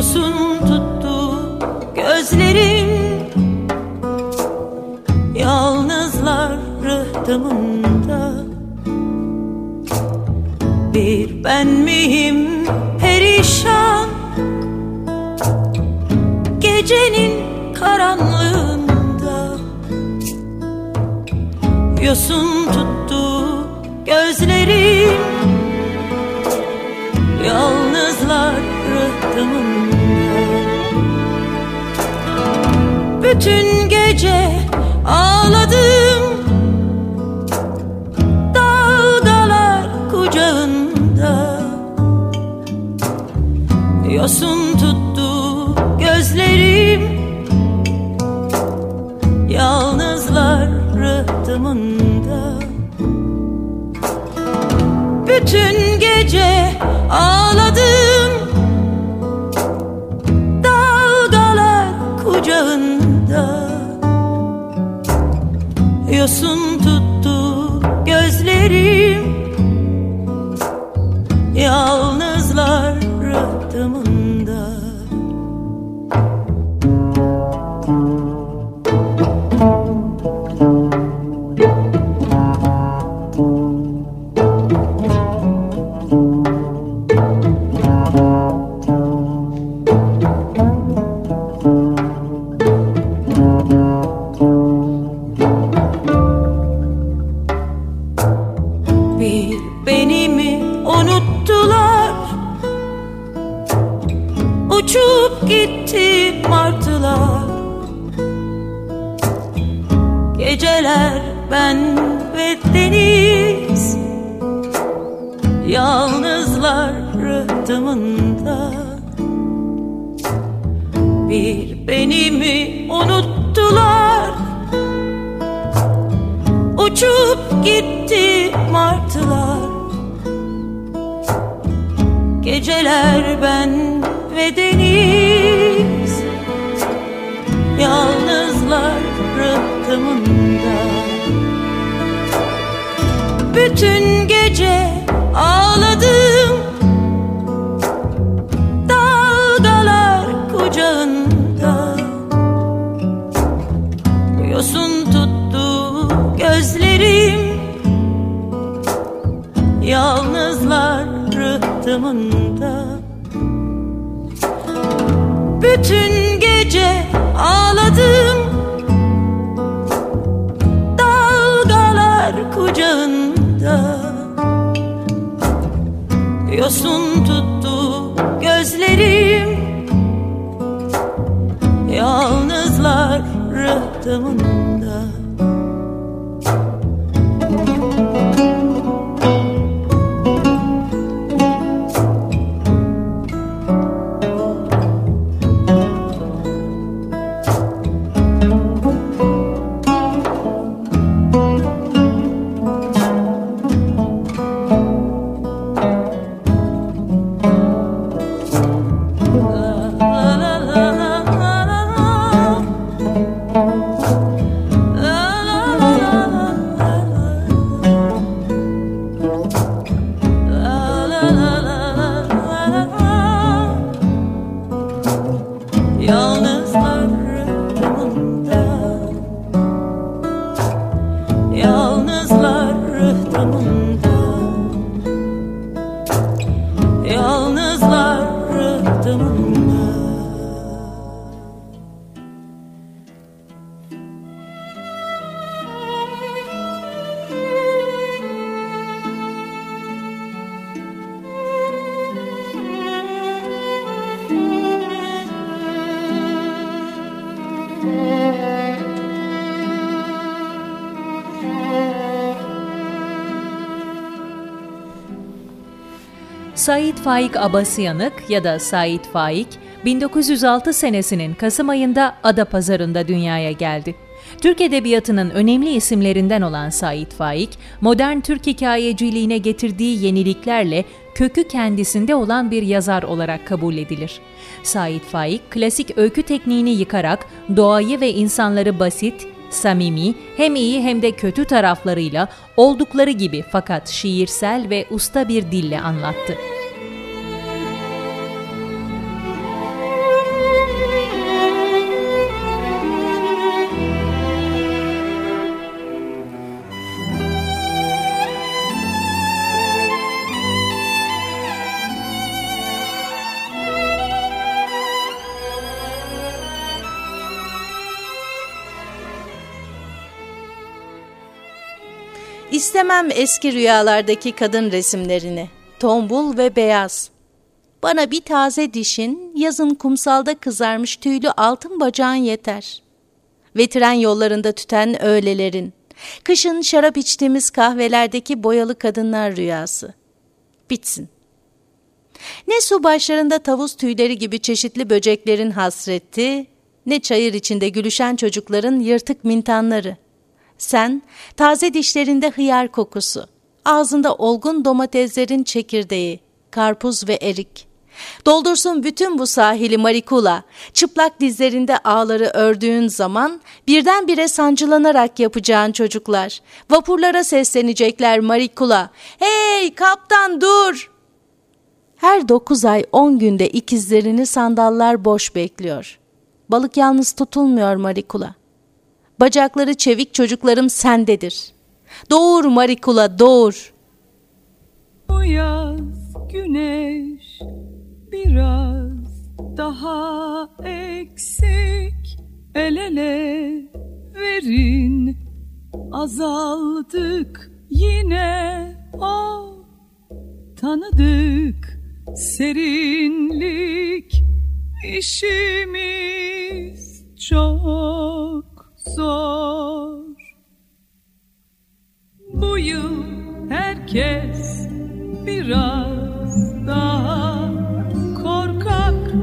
Biliyorsun bütün gece ağladım. Dalgalar kucağında. Yosun tuttu gözlerim. Yalnızlar rıhtımında. Bütün asunto Said Faik Abasyanık ya da Said Faik, 1906 senesinin Kasım ayında Adapazarı'nda dünyaya geldi. Türk Edebiyatı'nın önemli isimlerinden olan Said Faik, modern Türk hikayeciliğine getirdiği yeniliklerle kökü kendisinde olan bir yazar olarak kabul edilir. Said Faik, klasik öykü tekniğini yıkarak doğayı ve insanları basit, samimi, hem iyi hem de kötü taraflarıyla oldukları gibi fakat şiirsel ve usta bir dille anlattı. İstemem eski rüyalardaki kadın resimlerini, tombul ve beyaz. Bana bir taze dişin, yazın kumsalda kızarmış tüylü altın bacağın yeter. Ve tren yollarında tüten öğlelerin, kışın şarap içtiğimiz kahvelerdeki boyalı kadınlar rüyası. Bitsin. Ne su başlarında tavus tüyleri gibi çeşitli böceklerin hasreti, ne çayır içinde gülüşen çocukların yırtık mintanları.'' Sen, taze dişlerinde hıyar kokusu, ağzında olgun domateslerin çekirdeği, karpuz ve erik. Doldursun bütün bu sahili marikula, çıplak dizlerinde ağları ördüğün zaman birdenbire sancılanarak yapacağın çocuklar. Vapurlara seslenecekler marikula. Hey kaptan dur! Her dokuz ay on günde ikizlerini sandallar boş bekliyor. Balık yalnız tutulmuyor marikula. Bacakları çevik çocuklarım sendedir. Doğur Marikula doğur. Bu yaz güneş biraz daha eksik el ele verin azaldık yine o tanıdık serinlik işimiz çok zor. Bu yıl herkes biraz daha korkak.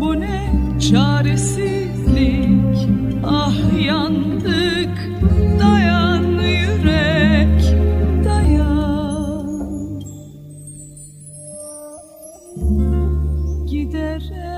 Bu ne çaresizlik. Ah yandık dayan yürek dayan. Giderek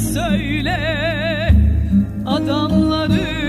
söyle adamları.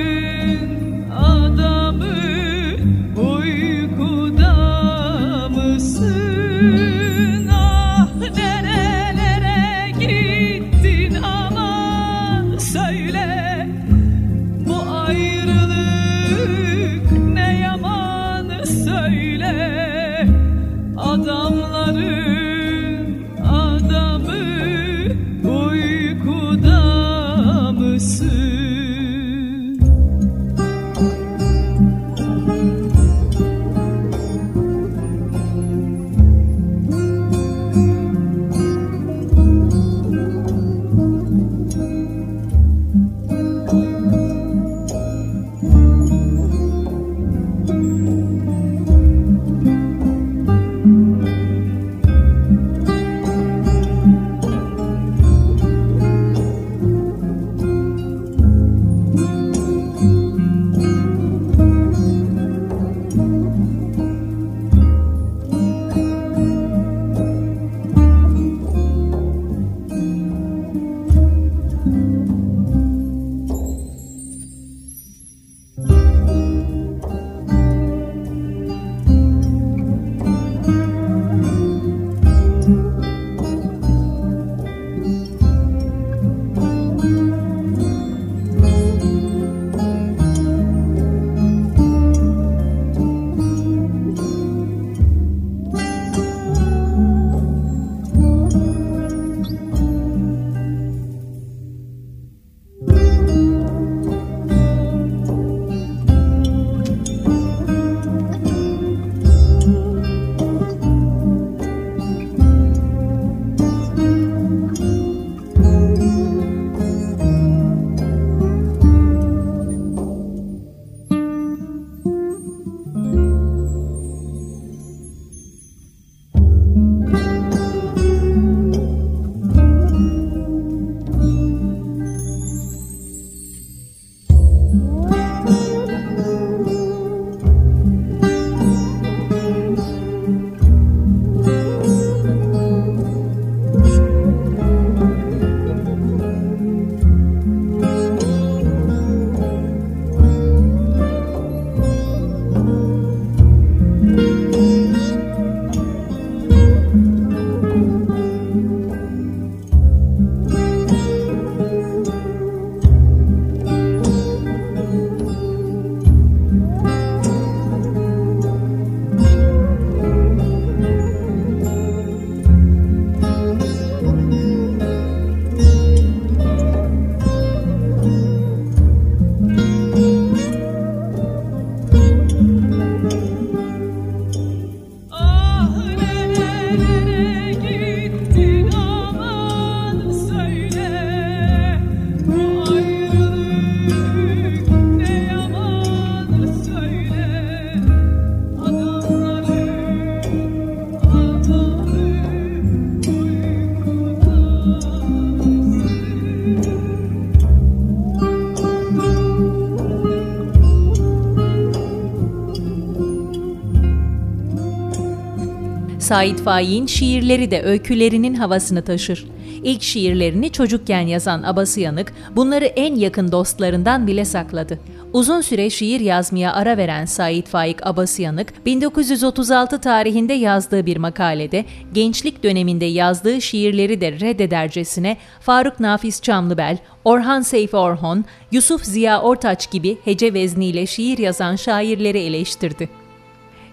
Sait Faik'in şiirleri de öykülerinin havasını taşır. İlk şiirlerini çocukken yazan Abasıyanık bunları en yakın dostlarından bile sakladı. Uzun süre şiir yazmaya ara veren Sait Faik Abasıyanık, 1936 tarihinde yazdığı bir makalede gençlik döneminde yazdığı şiirleri de reddedercesine Faruk Nafiz Çamlıbel, Orhan Seyfi Orhon, Yusuf Ziya Ortaç gibi hece vezniyle şiir yazan şairleri eleştirdi.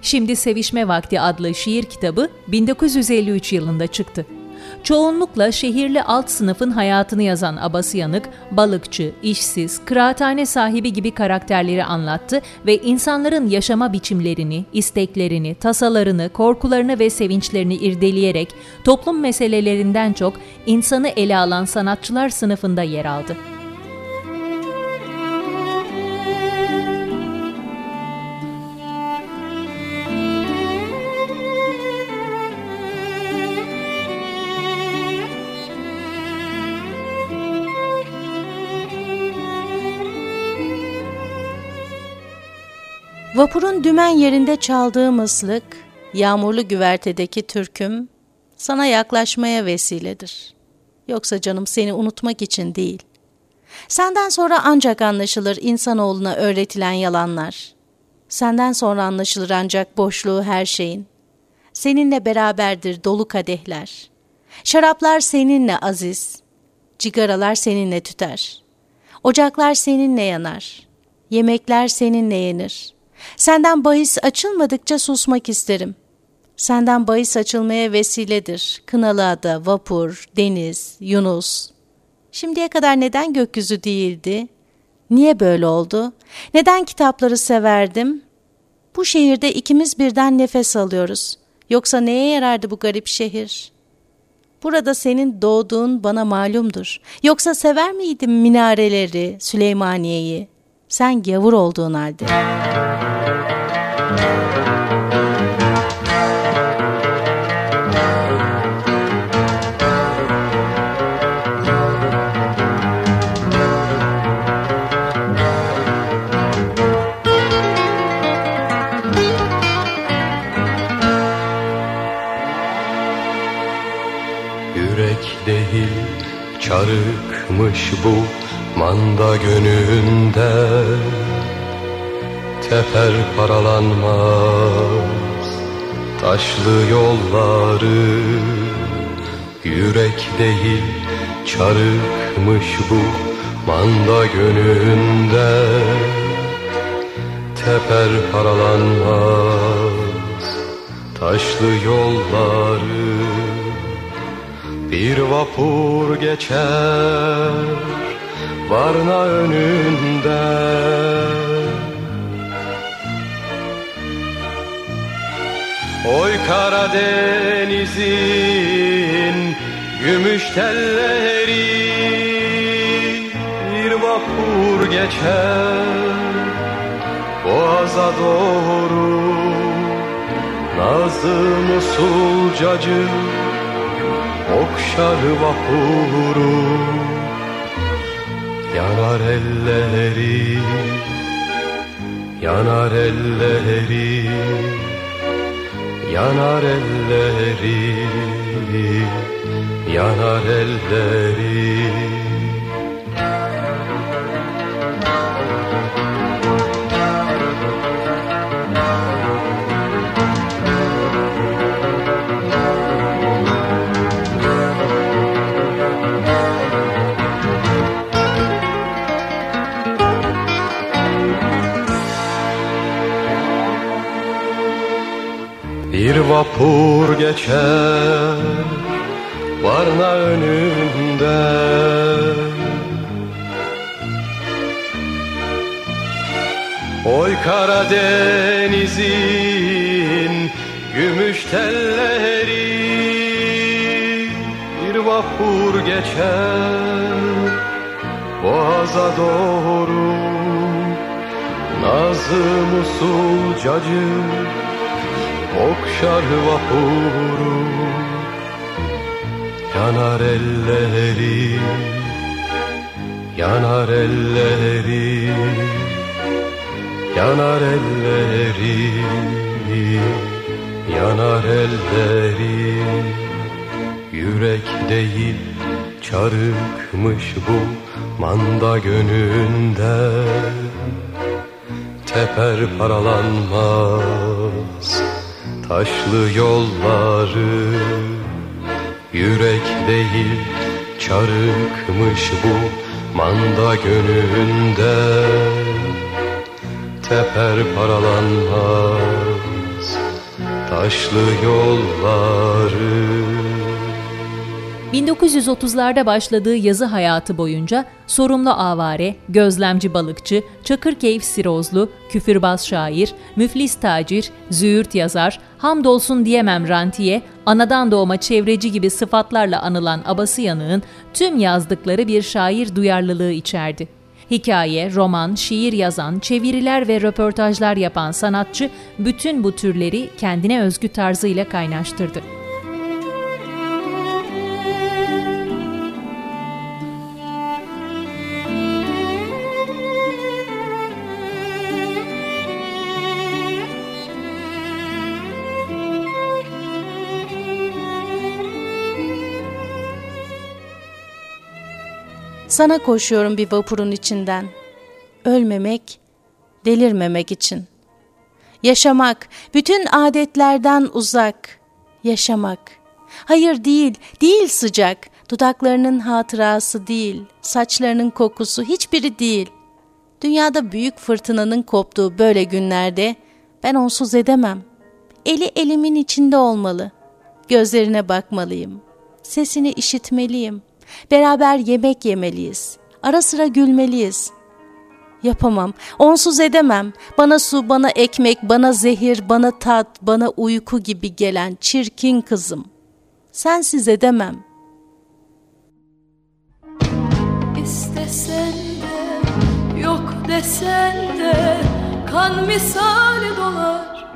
Şimdi Sevişme Vakti adlı şiir kitabı 1953 yılında çıktı. Çoğunlukla şehirli alt sınıfın hayatını yazan Abasıyanık, balıkçı, işsiz, kıraathane sahibi gibi karakterleri anlattı ve insanların yaşama biçimlerini, isteklerini, tasalarını, korkularını ve sevinçlerini irdeleyerek toplum meselelerinden çok insanı ele alan sanatçılar sınıfında yer aldı. Vapurun dümen yerinde çaldığı mıslık, yağmurlu güvertedeki türküm sana yaklaşmaya vesiledir. Yoksa canım seni unutmak için değil. Senden sonra ancak anlaşılır insanoğluna öğretilen yalanlar. Senden sonra anlaşılır ancak boşluğu her şeyin. Seninle beraberdir dolu kadehler. Şaraplar seninle aziz. Cigaralar seninle tüter. Ocaklar seninle yanar. Yemekler seninle yenir.'' Senden bahis açılmadıkça susmak isterim. Senden bahis açılmaya vesiledir. Kınalı ada, vapur, deniz, Yunus. Şimdiye kadar neden gökyüzü değildi? Niye böyle oldu? Neden kitapları severdim? Bu şehirde ikimiz birden nefes alıyoruz. Yoksa neye yarardı bu garip şehir? Burada senin doğduğun bana malumdur. Yoksa sever miydim minareleri, Süleymaniye'yi? Sen gavur olduğun halde. Yürek değil çarıkmış bu manda gönlünde Teper paralanmaz. Taşlı yolları Yürek değil çarıkmış bu manda gönlünde Teper paralanmaz. Taşlı yolları Bir vapur geçer Varna önünde. Oy Karadeniz'in gümüş telleri Bir vapur geçer. Boğaza doğru Nazım usulcacı Okşar vapuru Yanar elleri Yanar elleri Yanar elleri Yanar elleri vapur geçer Varna önünde. Oy Karadeniz'in gümüş telleri Bir vapur geçer Boğaza doğru. Nazım usulcacı Okşar vapuru Yanar elleri Yanar elleri Yanar elleri yanar elleri. Yürek değil çarıkmış bu manda gönlünde Teper paralanmaz taşlı yolları Yürek değil çarıkmış bu manda gönlünde Teper paralanmaz taşlı yolları 1930'larda başladığı yazı hayatı boyunca sorumlu avare, gözlemci balıkçı, Çakırkeyif sirozlu, küfürbaz şair, müflis tacir, züğürt yazar, hamdolsun diyemem rantiye, anadan doğma çevreci gibi sıfatlarla anılan Abası Yanık'ın tüm yazdıkları bir şair duyarlılığı içerdi. Hikaye, roman, şiir yazan, çeviriler ve röportajlar yapan sanatçı bütün bu türleri kendine özgü tarzıyla kaynaştırdı. Sana koşuyorum bir vapurun içinden. Ölmemek, delirmemek için. Yaşamak, bütün adetlerden uzak. Yaşamak. Hayır değil, değil sıcak. Dudaklarının hatırası değil, saçlarının kokusu hiçbiri değil. Dünyada büyük fırtınanın koptuğu böyle günlerde ben onsuz edemem. Eli elimin içinde olmalı. Gözlerine bakmalıyım. Sesini işitmeliyim. Beraber yemek yemeliyiz. Ara sıra gülmeliyiz. Yapamam, onsuz edemem. Bana su, bana ekmek, bana zehir, bana tat, bana uyku gibi gelen çirkin kızım. Sensiz edemem. İstesen de, yok desen de Kan misali dolar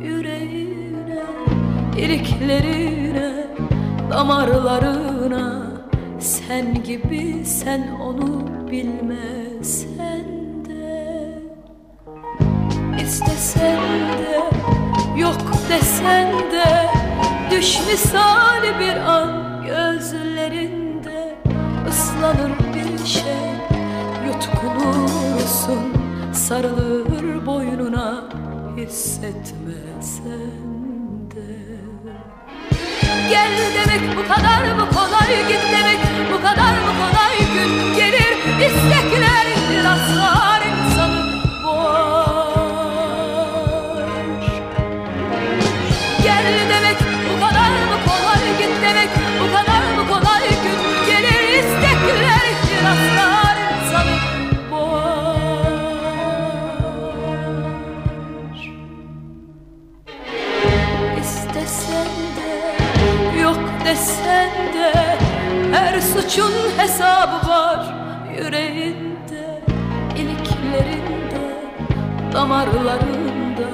yüreğine iliklerine, damarlarına sen gibi sen onu bilmesen de. İstesen de yok desen de. Düş misali bir an gözlerinde. Islanır bir şey Yutkunursun. Sarılır boynuna hissetmesen Gel demek bu kadar mı kolay? Git demek bu kadar mı kolay Gün suçun hesabı var yüreğinde iliklerinde damarlarında.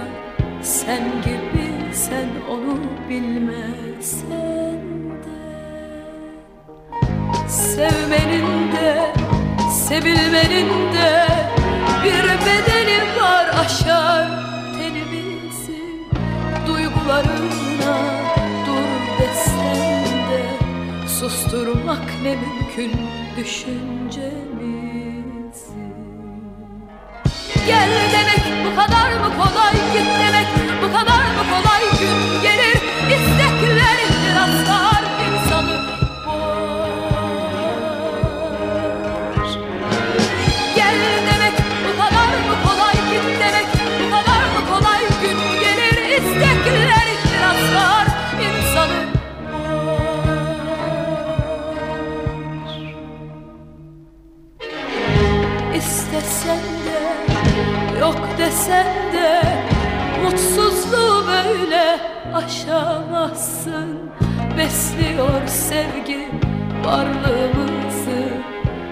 Sen gibi sen onu bilmesen de. Sevmenin de sevilmenin de Bir bedeli var aşar tenimizi Duygularına Susturmak ne mümkün düşüncemizi Gel demek bu kadar mı kolay? Git demek bu kadar mı yok desen de Mutsuzluğu böyle aşamazsın. Besliyor sevgi varlığımızı.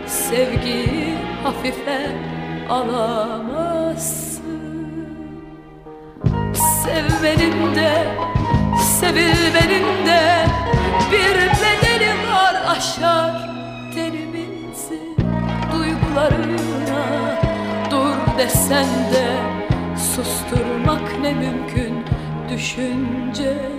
Sevgiyi hafife alamazsın. Sevmenin de sevilmenin de Bir bedeli var aşar tenimizi Duygularına. Dur desen de Susturmak ne mümkün düşünce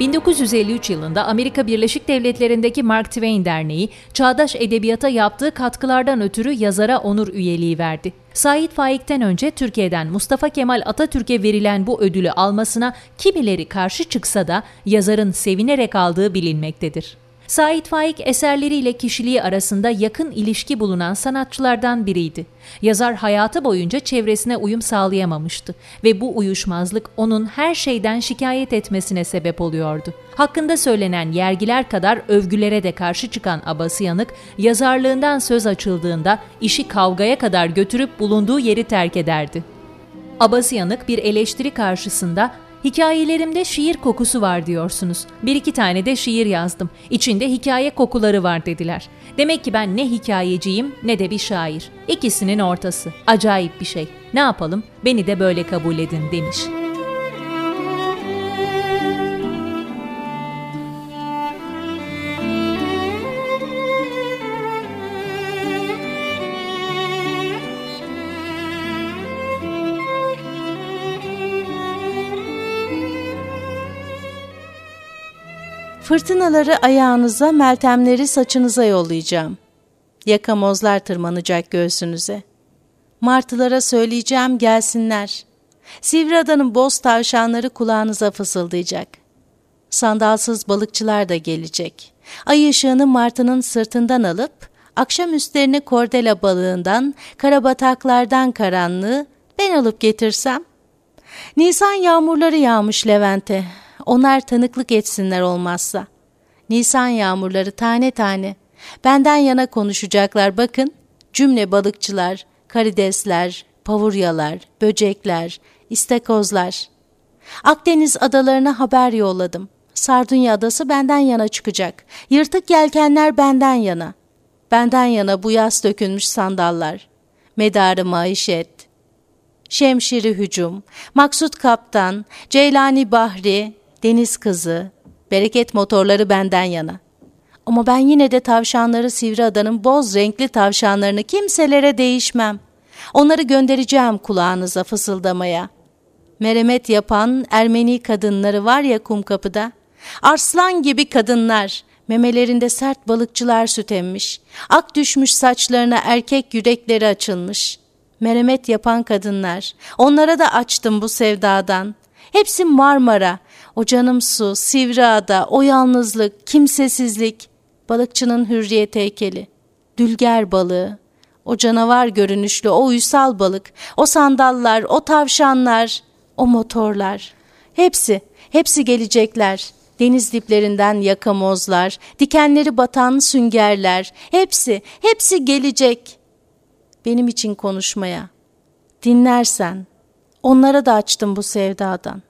1953 yılında Amerika Birleşik Devletleri'ndeki Mark Twain Derneği, çağdaş edebiyata yaptığı katkılardan ötürü yazara onur üyeliği verdi. Sait Faik'ten önce Türkiye'den Mustafa Kemal Atatürk'e verilen bu ödülü almasına kimileri karşı çıksa da yazarın sevinerek aldığı bilinmektedir. Sait Faik eserleriyle kişiliği arasında yakın ilişki bulunan sanatçılardan biriydi. Yazar hayatı boyunca çevresine uyum sağlayamamıştı ve bu uyuşmazlık onun her şeyden şikayet etmesine sebep oluyordu. Hakkında söylenen yergiler kadar övgülere de karşı çıkan Abasıyanık, yazarlığından söz açıldığında işi kavgaya kadar götürüp bulunduğu yeri terk ederdi. Abasıyanık bir eleştiri karşısında Hikayelerimde şiir kokusu var diyorsunuz. Bir iki tane de şiir yazdım. İçinde hikaye kokuları var dediler. Demek ki ben ne hikayeciyim ne de bir şair. İkisinin ortası. Acayip bir şey. Ne yapalım? Beni de böyle kabul edin demiş.'' Fırtınaları ayağınıza, meltemleri saçınıza yollayacağım. Yakamozlar tırmanacak göğsünüze. Martılara söyleyeceğim gelsinler. Sivri adanın boz tavşanları kulağınıza fısıldayacak. Sandalsız balıkçılar da gelecek. Ay ışığını martının sırtından alıp, akşam üstlerini kordela balığından, karabataklardan karanlığı ben alıp getirsem. Nisan yağmurları yağmış Levent'e. Onlar tanıklık etsinler olmazsa. Nisan yağmurları tane tane. Benden yana konuşacaklar bakın. Cümle balıkçılar, karidesler, pavuryalar, böcekler, istakozlar. Akdeniz adalarına haber yolladım. Sardunya adası benden yana çıkacak. Yırtık yelkenler benden yana. Benden yana bu yaz dökülmüş sandallar. Medarı maişet. Şemşiri hücum, Maksut Kaptan, Ceylani Bahri, deniz kızı, bereket motorları benden yana. Ama ben yine de tavşanları Sivri Adanın boz renkli tavşanlarını kimselere değişmem. Onları göndereceğim kulağınıza fısıldamaya. Meremet yapan Ermeni kadınları var ya kum kapıda. Arslan gibi kadınlar, memelerinde sert balıkçılar süt emmiş. Ak düşmüş saçlarına erkek yürekleri açılmış. Meremet yapan kadınlar, onlara da açtım bu sevdadan. Hepsi Marmara, o canım su, sivri ada, o yalnızlık, kimsesizlik, balıkçının hürriyet heykeli, dülger balığı, o canavar görünüşlü, o uysal balık, o sandallar, o tavşanlar, o motorlar. Hepsi, hepsi gelecekler. Deniz diplerinden yakamozlar, dikenleri batan süngerler, hepsi, hepsi gelecek. Benim için konuşmaya. Dinlersen, onlara da açtım bu sevdadan.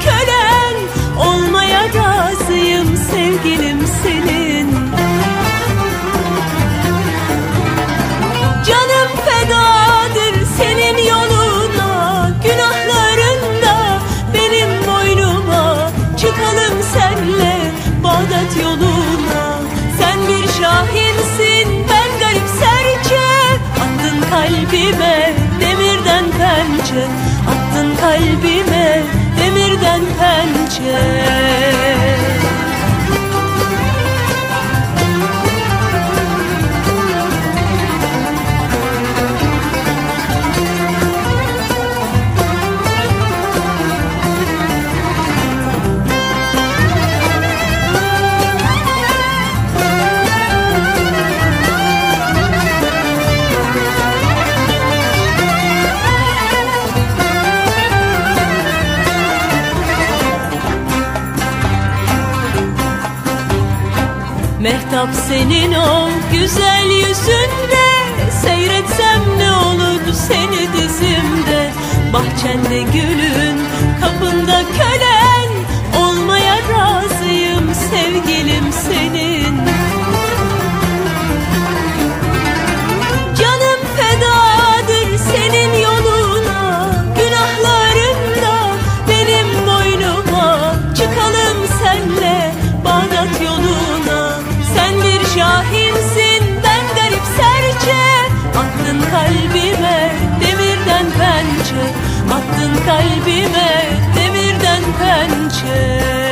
Kölen Olmaya razıyım sevgilim senin. Canım fedadır senin yoluna Günahlarında benim boynuma. Çıkalım senle Bağdat yoluna. Şahinsin ben garip serçe. Attın kalbime demirden pençe pençe Mehtap senin o güzel yüzünde. Seyretsem ne olur seni dizimde? Bahçende gülün, kapında kölen pençe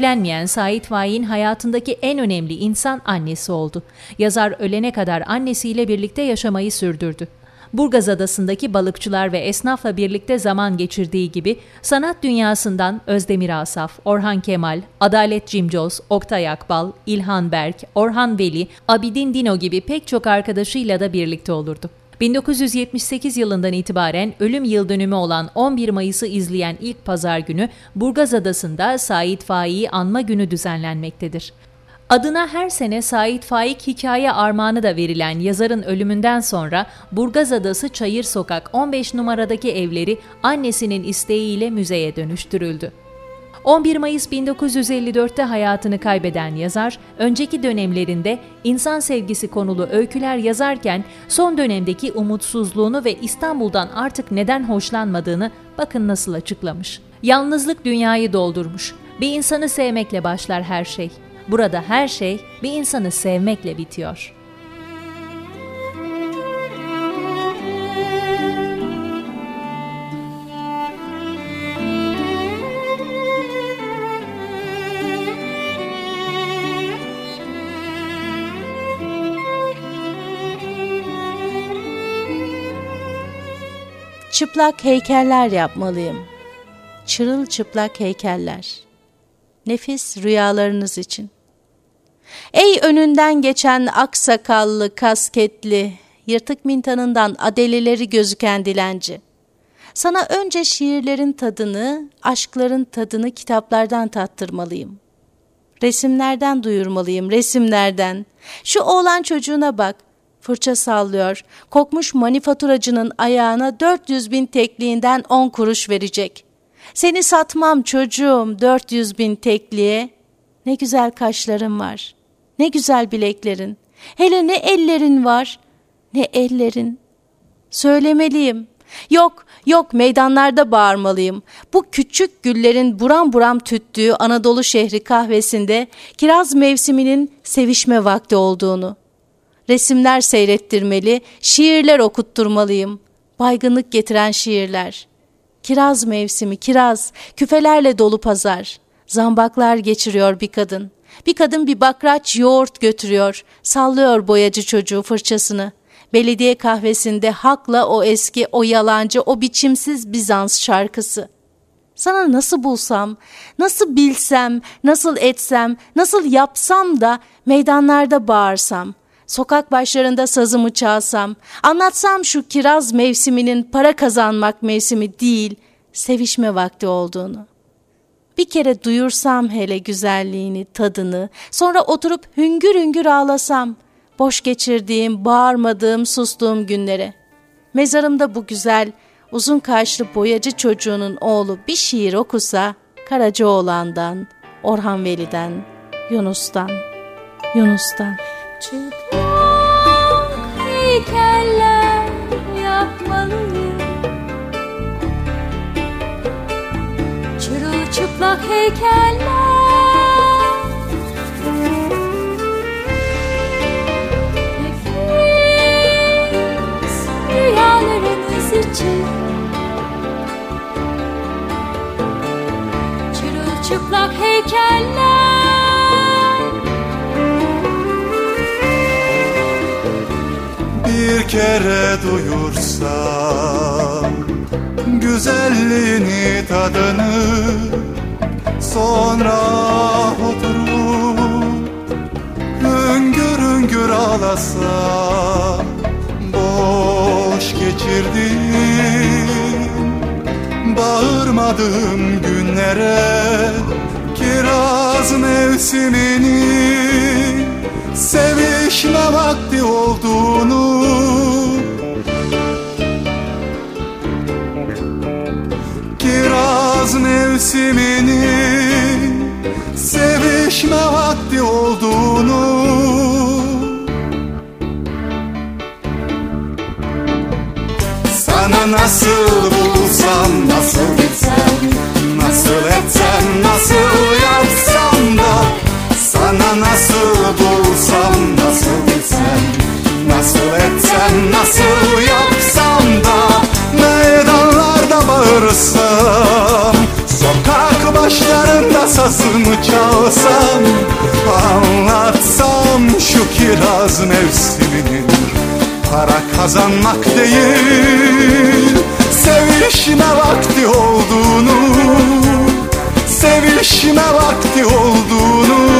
evlenmeyen Sait Faik'in hayatındaki en önemli insan annesi oldu. Yazar ölene kadar annesiyle birlikte yaşamayı sürdürdü. Burgaz Adası'ndaki balıkçılar ve esnafla birlikte zaman geçirdiği gibi sanat dünyasından Özdemir Asaf, Orhan Kemal, Adalet Cimcoz, Oktay Akbal, İlhan Berk, Orhan Veli, Abidin Dino gibi pek çok arkadaşıyla da birlikte olurdu. 1978 yılından itibaren ölüm yıl dönümü olan 11 Mayıs'ı izleyen ilk pazar günü Burgaz Adası'nda Sait Faik'i anma günü düzenlenmektedir. Adına her sene Sait Faik hikaye armağanı da verilen yazarın ölümünden sonra Burgaz Adası Çayır Sokak 15 numaradaki evleri annesinin isteğiyle müzeye dönüştürüldü. 11 Mayıs 1954'te hayatını kaybeden yazar, önceki dönemlerinde insan sevgisi konulu öyküler yazarken son dönemdeki umutsuzluğunu ve İstanbul'dan artık neden hoşlanmadığını bakın nasıl açıklamış. Yalnızlık dünyayı doldurmuş. Bir insanı sevmekle başlar her şey. Burada her şey bir insanı sevmekle bitiyor. Çıplak heykeller yapmalıyım. Çırılçıplak heykeller. Nefis rüyalarınız için. Ey önünden geçen aksakallı, kasketli, yırtık mintanından adelileri gözüken dilenci. Sana önce şiirlerin tadını, aşkların tadını kitaplardan tattırmalıyım. Resimlerden duyurmalıyım, resimlerden. Şu oğlan çocuğuna bak. Fırça sallıyor. Kokmuş manifaturacının ayağına 400 bin tekliğinden 10 kuruş verecek. Seni satmam çocuğum 400 bin tekliğe. Ne güzel kaşların var. Ne güzel bileklerin. Hele ne ellerin var. Ne ellerin. Söylemeliyim. Yok, yok meydanlarda bağırmalıyım. Bu küçük güllerin buram buram tüttüğü Anadolu şehri kahvesinde kiraz mevsiminin sevişme vakti olduğunu. Resimler seyrettirmeli, şiirler okutturmalıyım. Baygınlık getiren şiirler. Kiraz mevsimi, kiraz, küfelerle dolu pazar. Zambaklar geçiriyor bir kadın. Bir kadın bir bakraç yoğurt götürüyor, sallıyor boyacı çocuğu fırçasını. Belediye kahvesinde hakla o eski, o yalancı, o biçimsiz Bizans şarkısı. Sana nasıl bulsam, nasıl bilsem, nasıl etsem, nasıl yapsam da meydanlarda bağırsam, sokak başlarında sazımı çalsam, anlatsam şu kiraz mevsiminin para kazanmak mevsimi değil, sevişme vakti olduğunu. Bir kere duyursam hele güzelliğini, tadını, sonra oturup hüngür hüngür ağlasam, boş geçirdiğim, bağırmadığım, sustuğum günlere. Mezarımda bu güzel, uzun kaşlı boyacı çocuğunun oğlu bir şiir okusa, Karacaoğlan'dan, Orhan Veli'den, Yunus'tan, Yunus'tan. Çıplak heykeller yapmalıyım. Çırılçıplak heykeller. Nefis rüyalarınız için. Çırılçıplak heykeller kere duyursam güzelliğini tadını sonra oturup hüngür hüngür ağlasam boş geçirdim. Bağırmadığım günlere kiraz mevsimini sevişme vakti olduğunu Kiraz mevsimini sevişme vakti olduğunu. Sana nasıl bulsam, nasıl bilsem Nasıl etsem, nasıl yapsam da. Sana nasıl bulsam, nasıl bilsem Nasıl etsem, nasıl kiraz mevsiminin Para kazanmak değil Sevişme vakti olduğunu Sevişme vakti olduğunu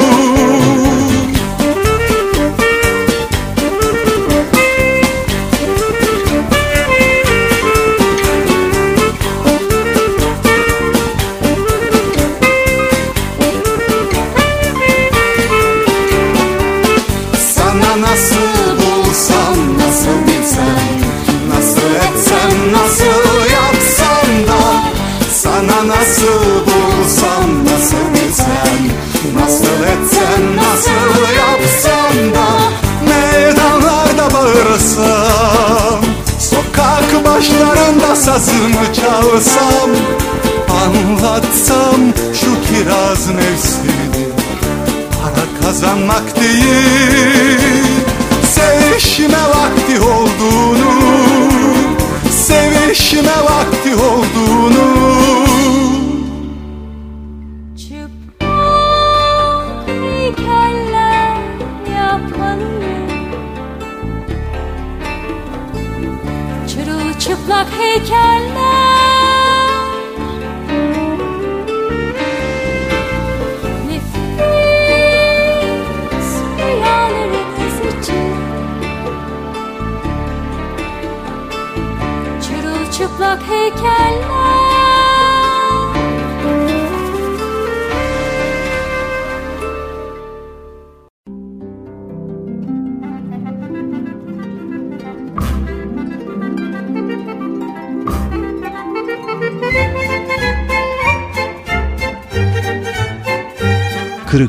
çalsam Anlatsam şu kiraz mevsimini Para kazanmak